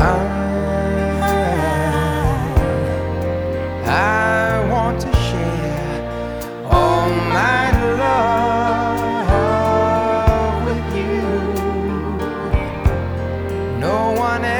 I, I want to share all my love with you. No one else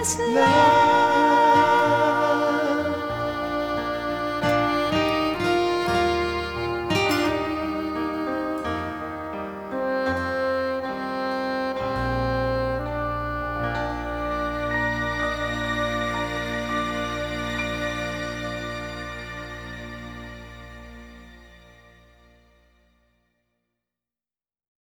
last love.